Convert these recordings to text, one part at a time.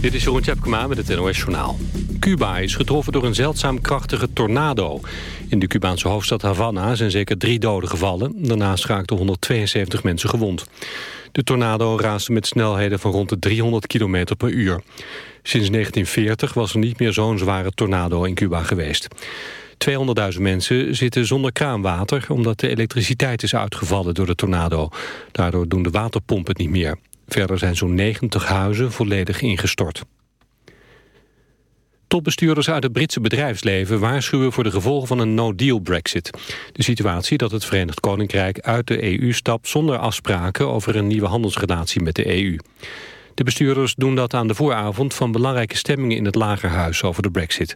Dit is Jeroen Tjepkema met het NOS Journaal. Cuba is getroffen door een zeldzaam krachtige tornado. In de Cubaanse hoofdstad Havana zijn zeker drie doden gevallen. Daarnaast raakten 172 mensen gewond. De tornado raasde met snelheden van rond de 300 km per uur. Sinds 1940 was er niet meer zo'n zware tornado in Cuba geweest. 200.000 mensen zitten zonder kraanwater... omdat de elektriciteit is uitgevallen door de tornado. Daardoor doen de waterpompen het niet meer. Verder zijn zo'n 90 huizen volledig ingestort. Topbestuurders uit het Britse bedrijfsleven waarschuwen voor de gevolgen van een no-deal brexit. De situatie dat het Verenigd Koninkrijk uit de EU stapt zonder afspraken over een nieuwe handelsrelatie met de EU. De bestuurders doen dat aan de vooravond van belangrijke stemmingen in het Lagerhuis over de brexit.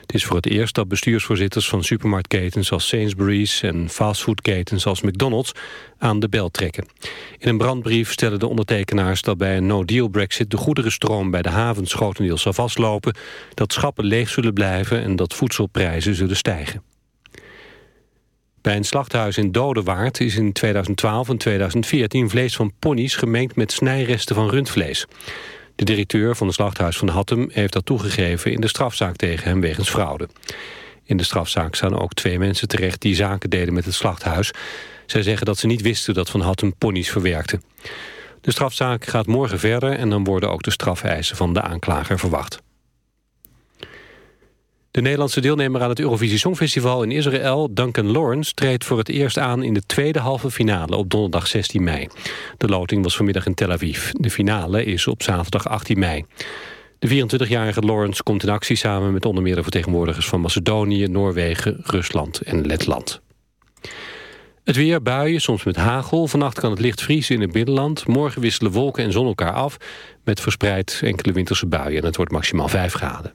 Het is voor het eerst dat bestuursvoorzitters van supermarktketens als Sainsbury's en fastfoodketens als McDonald's aan de bel trekken. In een brandbrief stellen de ondertekenaars dat bij een no-deal brexit de goederenstroom bij de havens grotendeels zal vastlopen, dat schappen leeg zullen blijven en dat voedselprijzen zullen stijgen. Bij een slachthuis in Dodewaard is in 2012 en 2014 vlees van ponies gemengd met snijresten van rundvlees. De directeur van het slachthuis van Hattem heeft dat toegegeven in de strafzaak tegen hem wegens fraude. In de strafzaak staan ook twee mensen terecht die zaken deden met het slachthuis. Zij zeggen dat ze niet wisten dat Van Hattem ponies verwerkte. De strafzaak gaat morgen verder en dan worden ook de strafeisen van de aanklager verwacht. De Nederlandse deelnemer aan het Eurovisie Songfestival in Israël, Duncan Lawrence, treedt voor het eerst aan in de tweede halve finale op donderdag 16 mei. De loting was vanmiddag in Tel Aviv. De finale is op zaterdag 18 mei. De 24-jarige Lawrence komt in actie samen met onder meer de vertegenwoordigers van Macedonië, Noorwegen, Rusland en Letland. Het weer, buien, soms met hagel. Vannacht kan het licht vriezen in het binnenland. Morgen wisselen wolken en zon elkaar af... met verspreid enkele winterse buien. En het wordt maximaal 5 graden.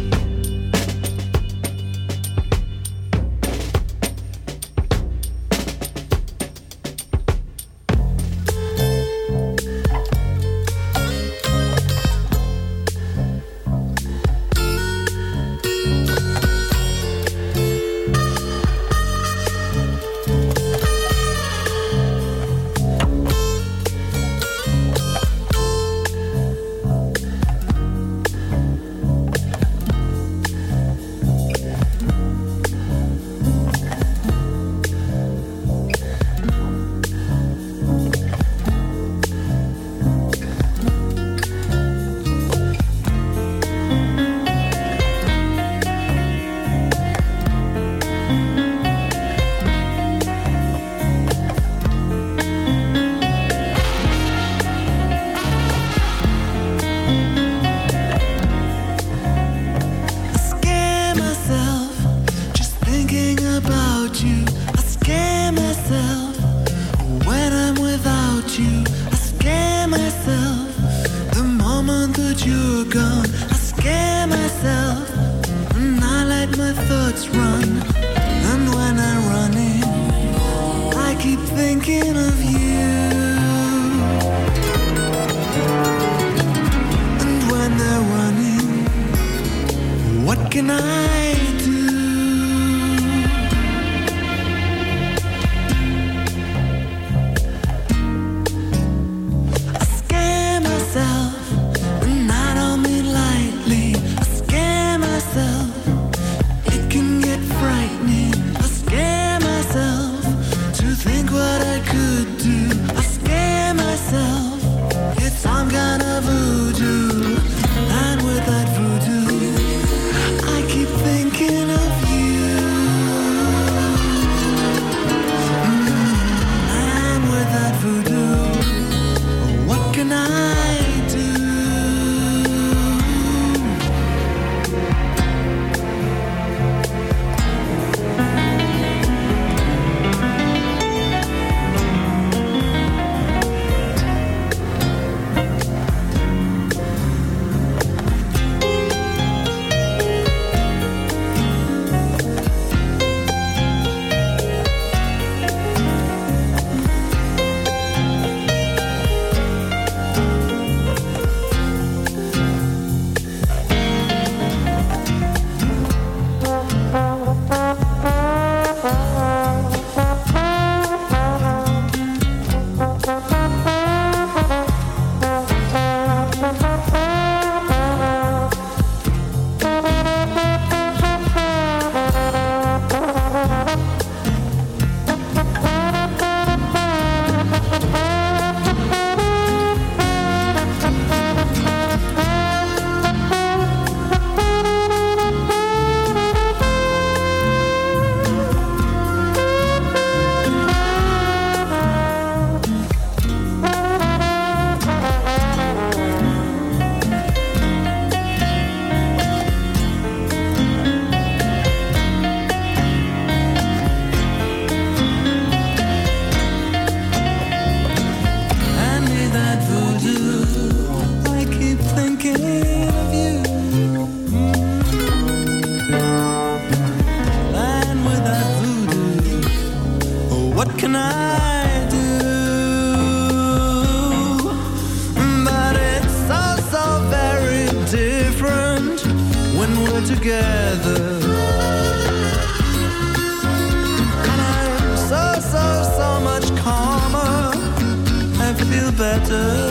Together. And then I'll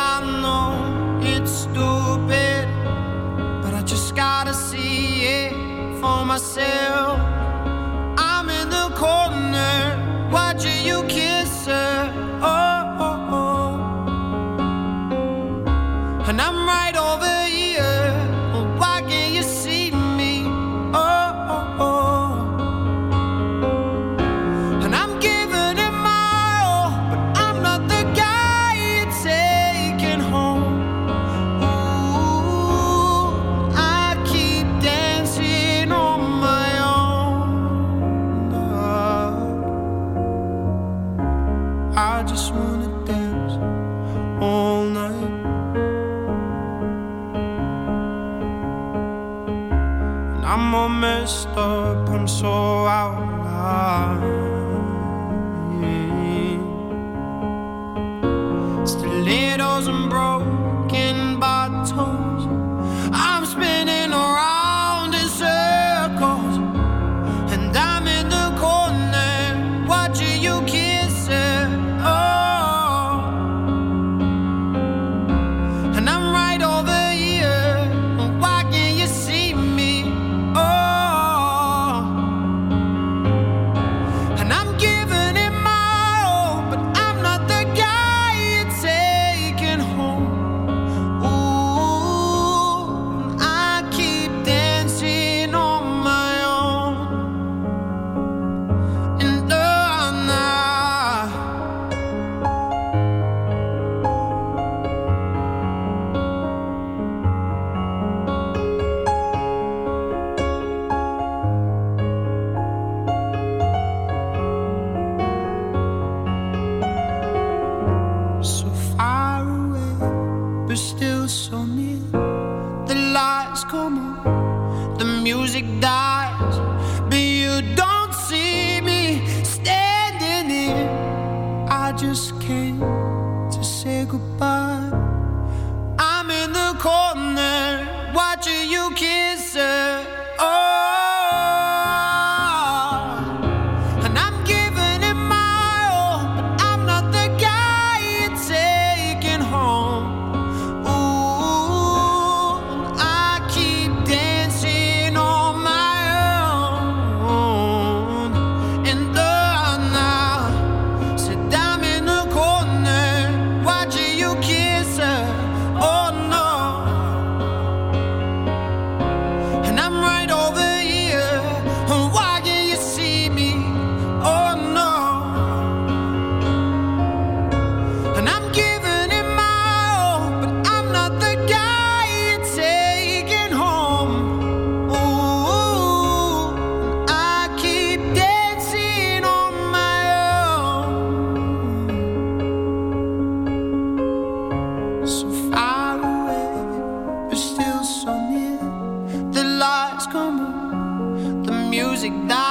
myself. music dies.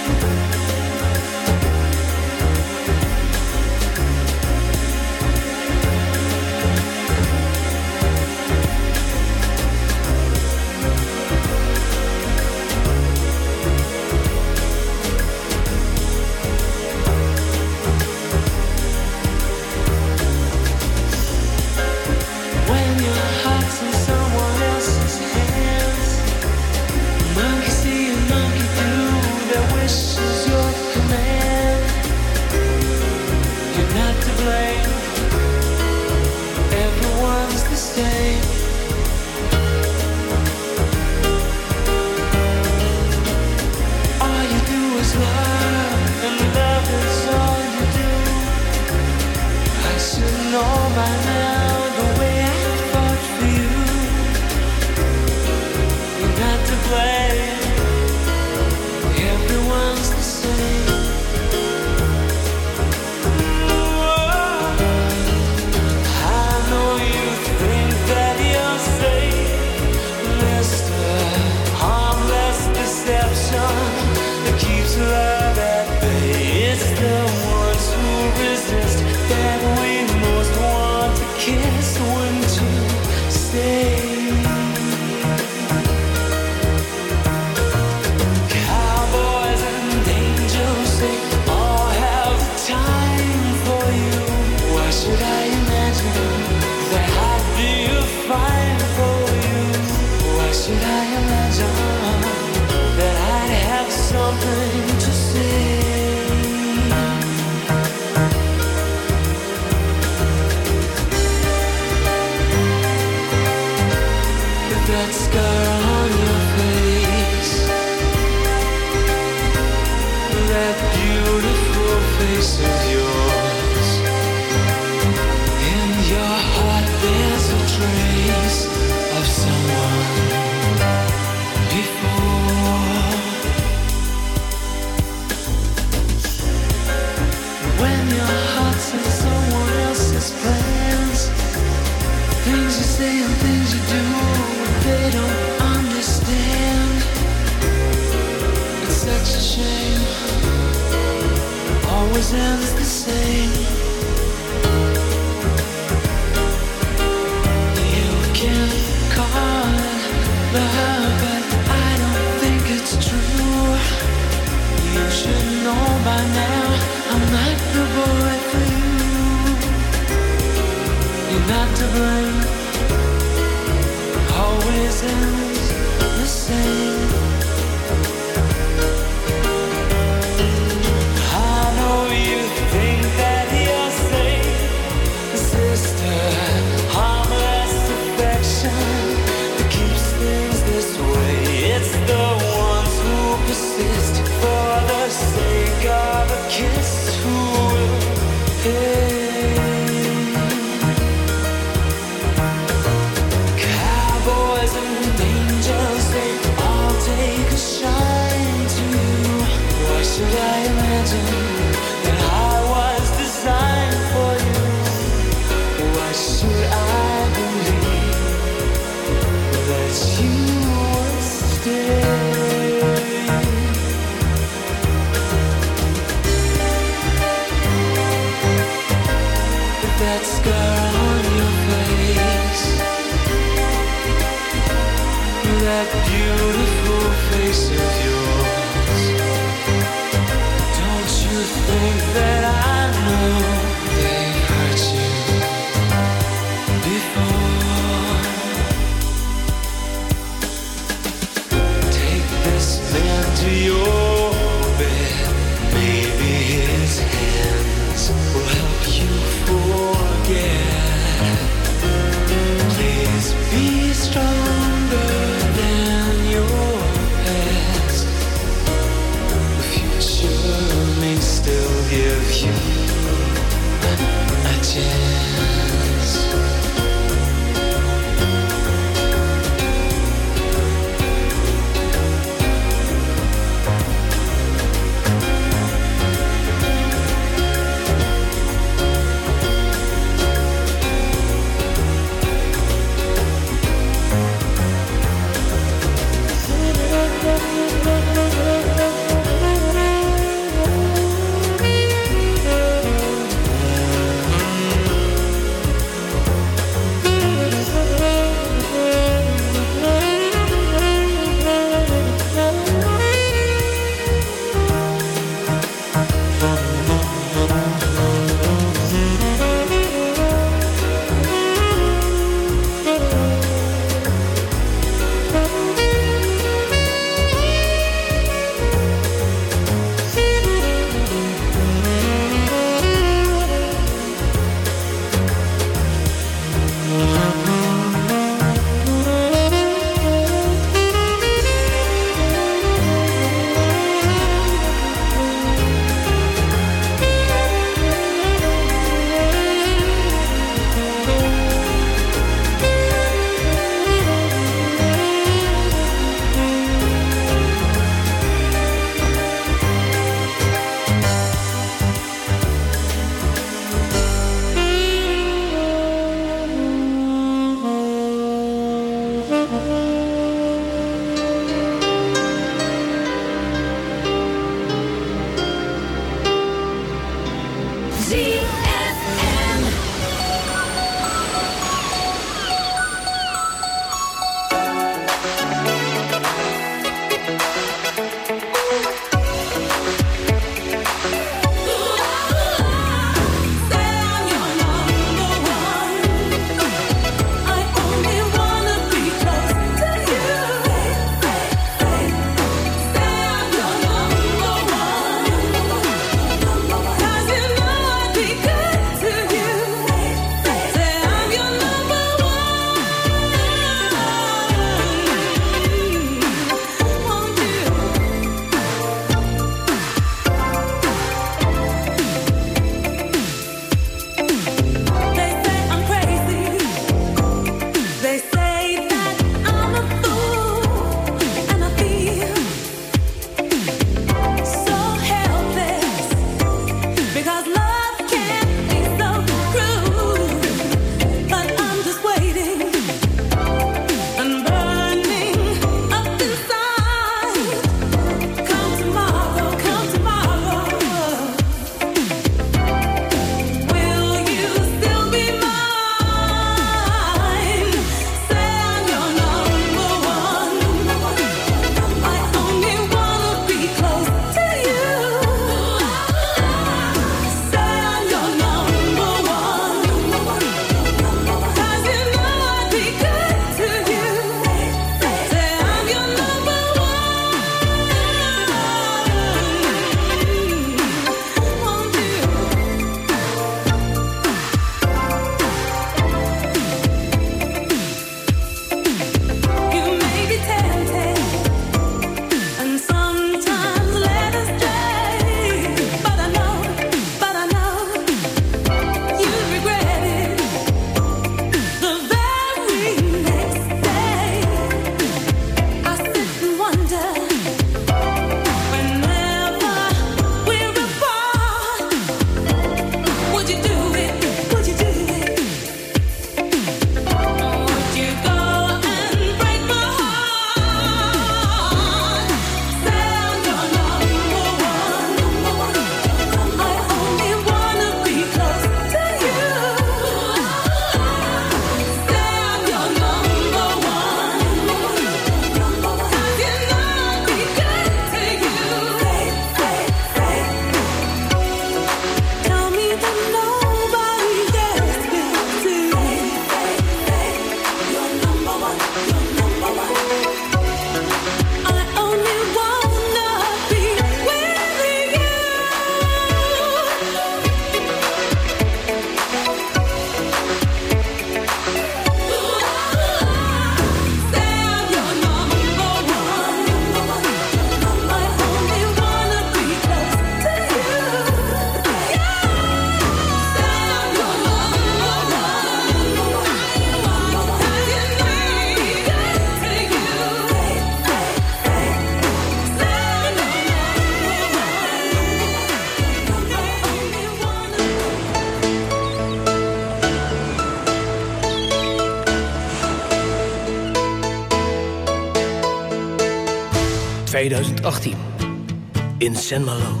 Malo.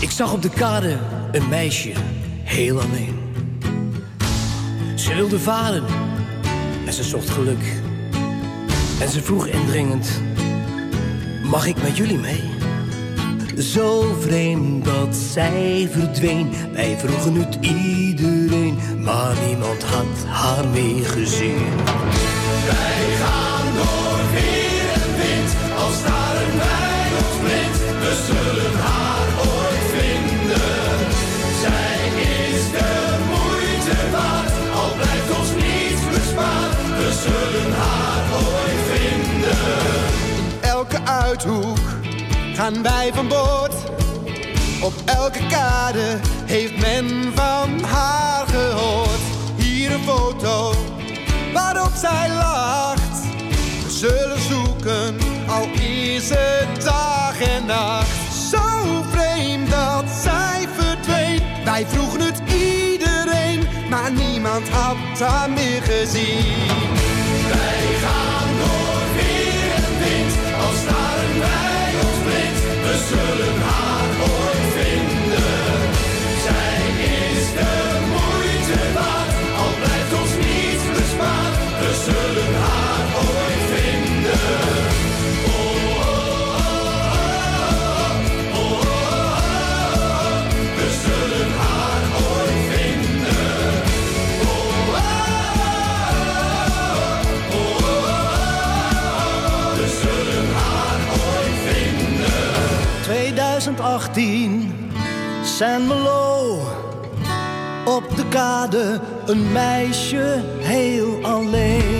Ik zag op de kade een meisje heel alleen. Ze wilde varen en ze zocht geluk. En ze vroeg indringend: Mag ik met jullie mee? Zo vreemd dat zij verdween. Wij vroegen het iedereen, maar niemand had haar meer gezien. Wij gaan door weer en wind, al staren wij ons blind. We zullen haar ooit vinden. Zij is de moeite waard, al blijft ons niets bespaard. We zullen haar ooit vinden. Elke uithoek gaan wij van boord. Op elke kade heeft men van haar gehoord. Hier een foto waarop zij lacht. We zullen zoeken, al is het dag en nacht. Zo vreemd dat zij verdween. Wij vroegen het iedereen, maar niemand had haar meer gezien. Wij gaan 2018, Saint Malo. Op de kade een meisje heel alleen.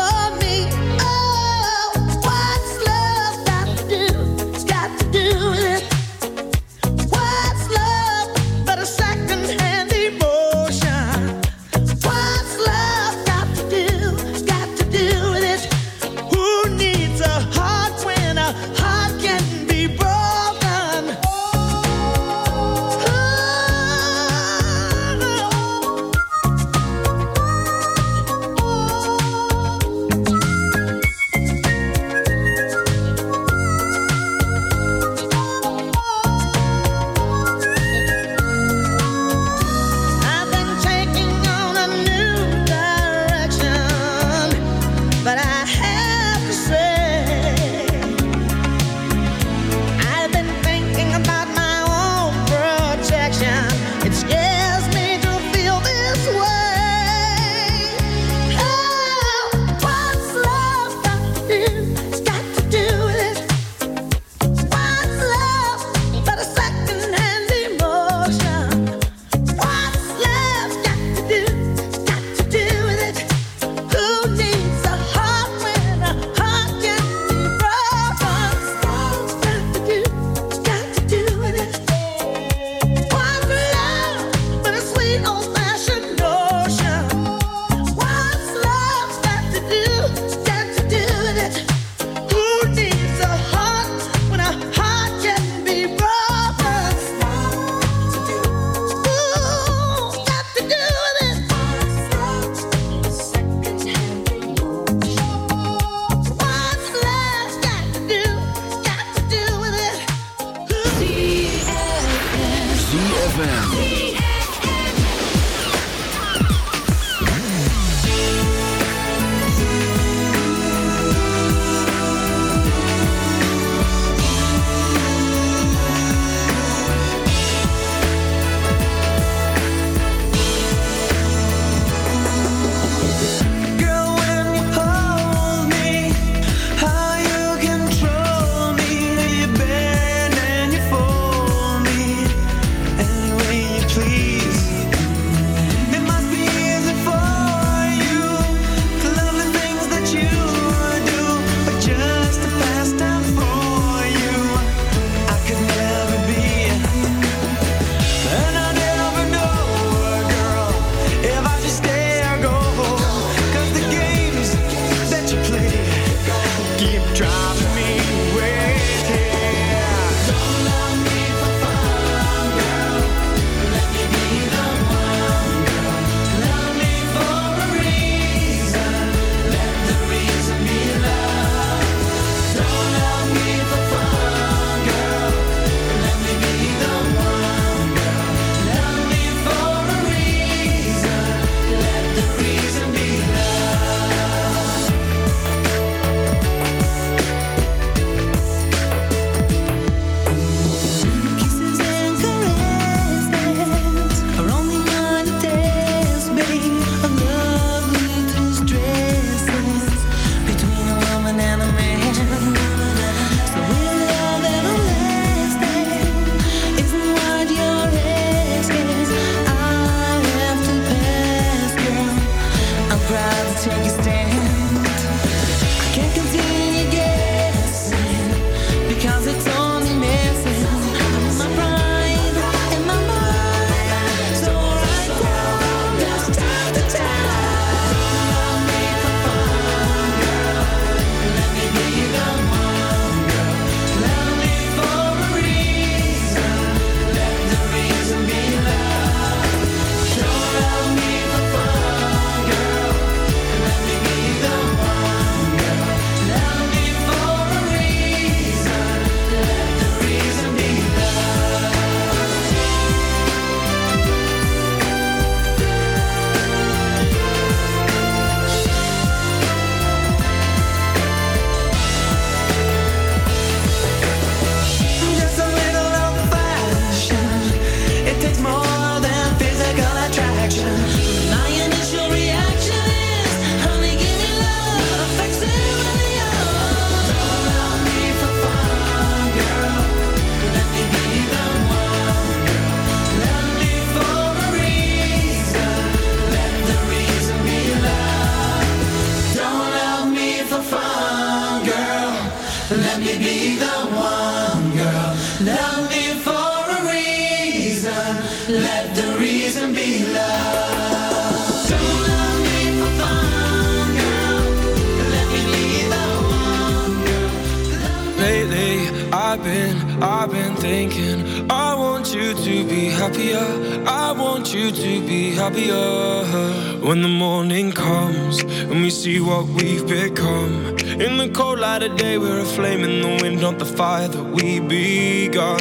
That we begun.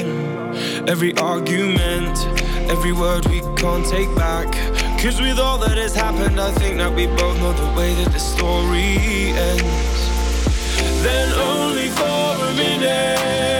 Every argument, every word we can't take back. Cause with all that has happened, I think that we both know the way that the story ends then only for a minute.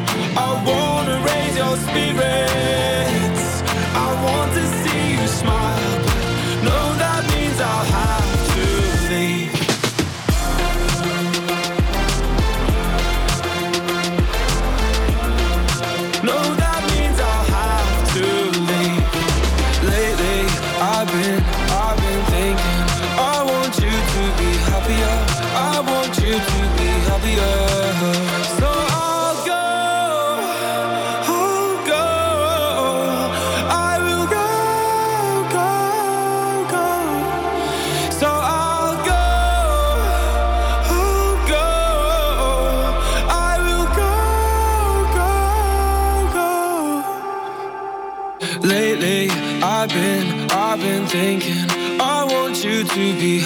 I wanna raise your spirits. I want to see you smile,